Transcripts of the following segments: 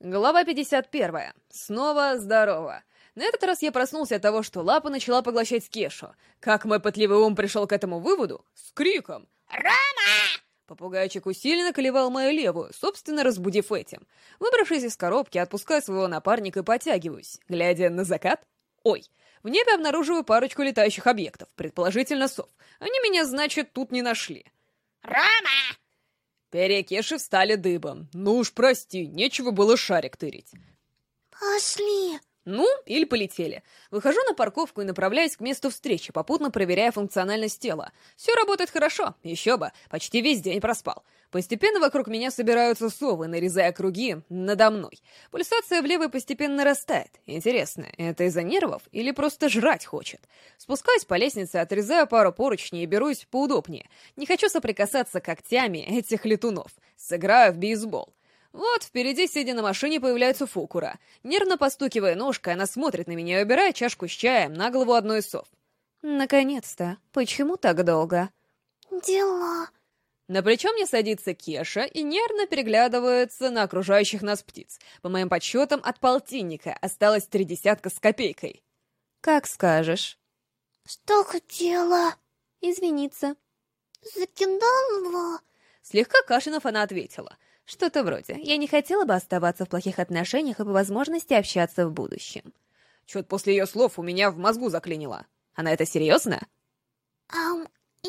Глава 51. Снова здорово. На этот раз я проснулся от того, что лапа начала поглощать Кешу. Как мой пытливый ум пришел к этому выводу? С криком «Рома!» Попугайчик усиленно колевал мою левую, собственно, разбудив этим. Выбравшись из коробки, отпускаю своего напарника и потягиваюсь, глядя на закат. Ой, в небе обнаруживаю парочку летающих объектов, предположительно сов. Они меня, значит, тут не нашли. «Рома!» Перья Кеши встали дыбом. Ну уж прости, нечего было шарик тырить. «Пошли!» Ну, или полетели. Выхожу на парковку и направляюсь к месту встречи, попутно проверяя функциональность тела. Все работает хорошо, еще бы, почти весь день проспал. Постепенно вокруг меня собираются совы, нарезая круги надо мной. Пульсация в левой постепенно нарастает. Интересно, это из-за нервов или просто жрать хочет? Спускаюсь по лестнице, отрезаю пару поручней и берусь поудобнее. Не хочу соприкасаться когтями этих летунов. Сыграю в бейсбол. Вот, впереди, сидя на машине, появляется Фукура. Нервно постукивая ножкой, она смотрит на меня и убирает чашку с чаем на голову одной из сов. «Наконец-то! Почему так долго?» «Дела...» На плечо мне садится Кеша и нервно переглядывается на окружающих нас птиц. По моим подсчетам, от полтинника осталось три десятка с копейкой. «Как скажешь». «Что хотела?» «Извиниться». «Закидала?» Слегка кашлянув, она ответила — что-то вроде. Я не хотела бы оставаться в плохих отношениях и по возможности общаться в будущем. Чё-то после ее слов у меня в мозгу заклинило. Она это серьезно? Ам, и?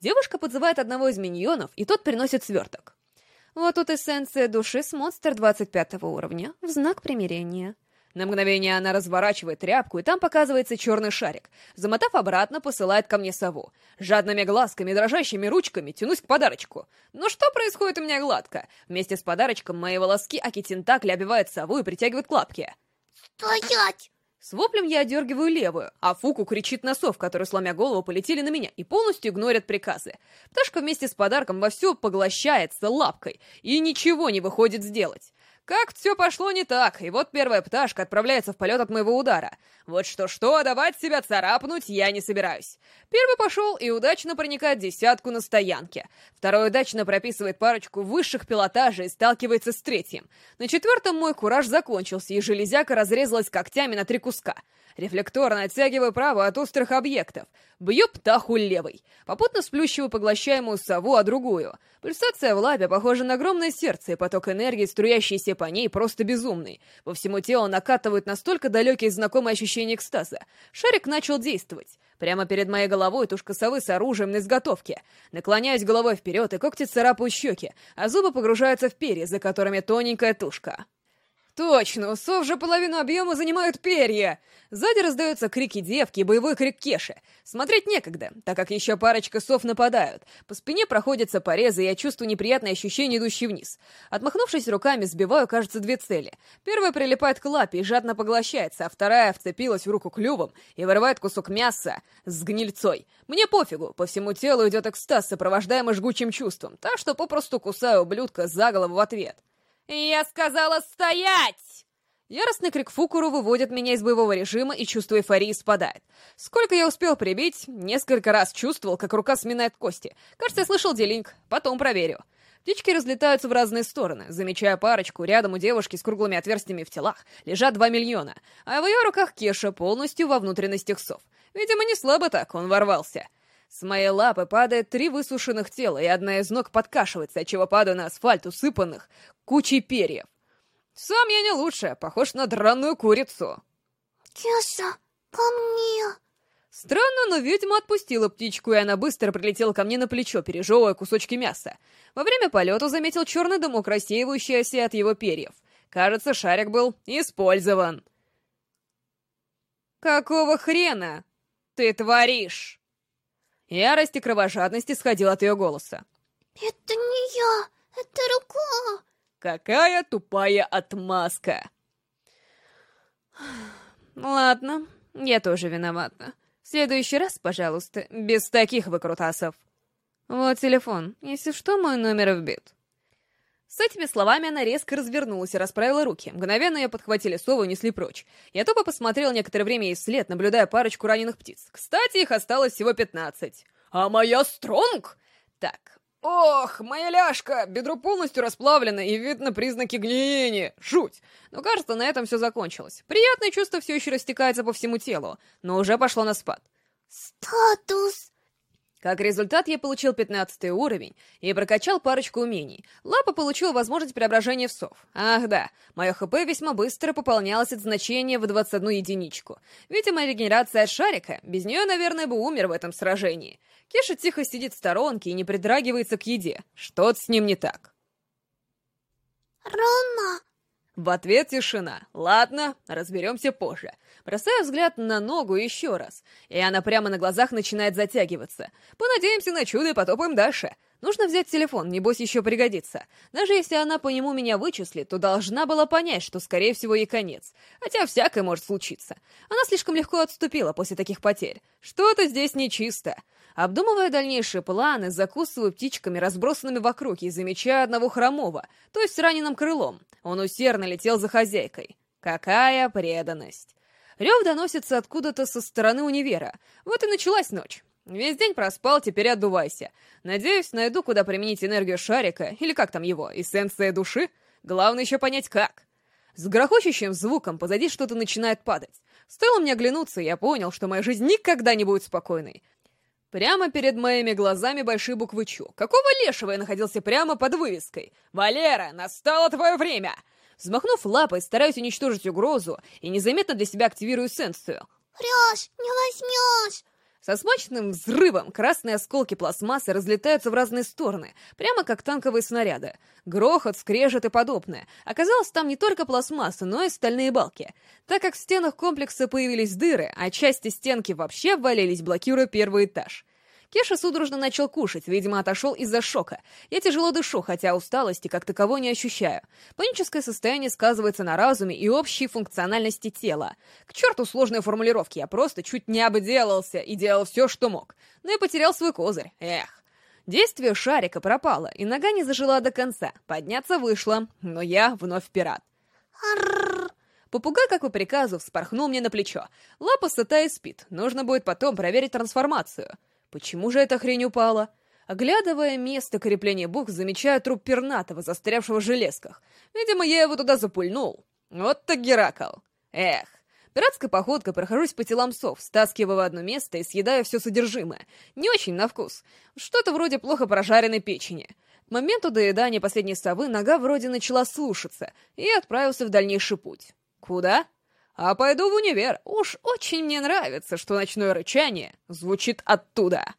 Девушка подзывает одного из миньонов, и тот приносит сверток. Вот тут эссенция души с монстр 25 уровня, в знак примирения. На мгновение она разворачивает тряпку, и там показывается черный шарик. Замотав обратно, посылает ко мне сову. Жадными глазками дрожащими ручками тянусь к подарочку. Но что происходит у меня гладко? Вместе с подарочком мои волоски Аки-Тентакли обивают сову и притягивают к лапке. «Стоять!» С воплем я одергиваю левую, а Фуку кричит на сов, которые, сломя голову, полетели на меня и полностью игнорят приказы. Пташка вместе с подарком вовсю поглощается лапкой и ничего не выходит сделать. Как все пошло не так, и вот первая пташка отправляется в полет от моего удара. Вот что-что, давать себя царапнуть я не собираюсь. Первый пошел и удачно проникает десятку на стоянке. Второй удачно прописывает парочку высших пилотажей и сталкивается с третьим. На четвертом мой кураж закончился, и железяка разрезалась когтями на три куска. Рефлекторно оттягиваю правую от острых объектов. Бью птаху левой. Попутно сплющиваю поглощаемую сову, а другую. Пульсация в лапе похожа на огромное сердце, и поток энергии, струящийся по ней, просто безумный. По всему телу накатывают настолько далекие знакомые ощущения экстаза. Шарик начал действовать. Прямо перед моей головой тушка совы с оружием на изготовке. Наклоняюсь головой вперед, и когти царапают щеки, а зубы погружаются в перья, за которыми тоненькая тушка. Точно, у сов же половину объема занимают перья. Сзади раздаются крики девки и боевой крик Кеши. Смотреть некогда, так как еще парочка сов нападают. По спине проходятся порезы, и я чувствую неприятное ощущение, идущее вниз. Отмахнувшись руками, сбиваю, кажется, две цели. Первая прилипает к лапе и жадно поглощается, а вторая вцепилась в руку клювом и вырывает кусок мяса с гнильцой. Мне пофигу, по всему телу идет экстаз, сопровождаемый жгучим чувством, так что попросту кусаю ублюдка за голову в ответ. «Я сказала стоять!» Яростный крик Фукуру выводит меня из боевого режима, и чувство эйфории спадает. Сколько я успел прибить, несколько раз чувствовал, как рука сминает кости. Кажется, я слышал делинг, потом проверю. Птички разлетаются в разные стороны, замечая парочку. Рядом у девушки с круглыми отверстиями в телах лежат два миллиона, а в ее руках Кеша полностью во внутренностях сов. Видимо, не слабо так он ворвался. С моей лапы падает три высушенных тела, и одна из ног подкашивается, отчего падаю на асфальт, усыпанных кучей перьев. Сам я не лучше, похож на драную курицу. «Кеша, ко мне!» Странно, но ведьма отпустила птичку, и она быстро прилетела ко мне на плечо, пережевывая кусочки мяса. Во время полета заметил черный дымок, рассеивающийся от его перьев. Кажется, шарик был использован. «Какого хрена ты творишь?» Ярость и кровожадность исходила от ее голоса. «Это не я, это рука!» «Какая тупая отмазка!» «Ладно, я тоже виновата. В следующий раз, пожалуйста, без таких выкрутасов. Вот телефон, если что, мой номер вбит». С этими словами она резко развернулась и расправила руки. Мгновенно ее подхватили сову и несли прочь. Я тупо посмотрел некоторое время ей вслед, наблюдая парочку раненых птиц. Кстати, их осталось всего пятнадцать. А моя стронг? Так, Ох, моя ляжка! Бедро полностью расплавлено и видно признаки гниения. Жуть! Но кажется, на этом все закончилось. Приятное чувство все еще растекается по всему телу, но уже пошло на спад. Статус. Как результат, я получил 15 уровень и прокачал парочку умений. Лапа получила возможность преображения в сов. Ах да, мое ХП весьма быстро пополнялось от значения в 21 единичку. Видимо, регенерация от шарика, без нее, наверное, бы умер в этом сражении. Кеша тихо сидит в сторонке и не притрагивается к еде. Что-то с ним не так. Рома. В ответ тишина. Ладно, разберемся позже. Бросаю взгляд на ногу еще раз, и она прямо на глазах начинает затягиваться. Понадеемся на чудо и потопаем дальше. Нужно взять телефон, небось еще пригодится. Даже если она по нему меня вычислит, то должна была понять, что, скорее всего, ей конец. Хотя всякое может случиться. Она слишком легко отступила после таких потерь. Что-то здесь нечисто. Обдумывая дальнейшие планы, закусываю птичками, разбросанными вокруг, и замечаю одного хромого, то есть с раненым крылом. Он усердно летел за хозяйкой. Какая преданность! Рев доносится откуда-то со стороны универа. Вот и началась ночь. Весь день проспал, теперь отдувайся. Надеюсь, найду, куда применить энергию шарика, или как там его, эссенция души. Главное еще понять, как. С грохочущим звуком позади что-то начинает падать. Стоило мне оглянуться, я понял, что моя жизнь никогда не будет спокойной. Прямо перед моими глазами большие буквы «Чу». Какого лешего я находился прямо под вывеской? «Валера, настало твое время!» Взмахнув лапой, стараюсь уничтожить угрозу и незаметно для себя активирую эссенцию. Врешь, не возьмешь. Со смачным взрывом красные осколки пластмассы разлетаются в разные стороны, прямо как танковые снаряды. Грохот, скрежет и подобное. Оказалось, там не только пластмасса, но и стальные балки. Так как в стенах комплекса появились дыры, а части стенки вообще обвалились, блокируя первый этаж. Кеша судорожно начал кушать, видимо, отошел из-за шока. Я тяжело дышу, хотя усталости как таковой не ощущаю. Паническое состояние сказывается на разуме и общей функциональности тела. К черту сложные формулировки, я просто чуть не обделался и делал все, что мог. Но я потерял свой козырь. Эх. Действие шарика пропало, и нога не зажила до конца. Подняться вышло, но я вновь пират. Попугай, как по приказу, вспорхнул мне на плечо. Лапа сытая спит. Нужно будет потом проверить трансформацию. Почему же эта хрень упала? Оглядывая место крепления букв, замечаю труп пернатого, застрявшего в железках. Видимо, я его туда запульнул. Вот так Геракл. Эх. Пиратской походкой прохожусь по телам сов, стаскиваю в одно место и съедаю все содержимое. Не очень на вкус. Что-то вроде плохо прожаренной печени. К моменту доедания последней совы нога вроде начала слушаться, и отправился в дальнейший путь. Куда? А пойду в универ. Уж очень мне нравится, что ночное рычание звучит оттуда.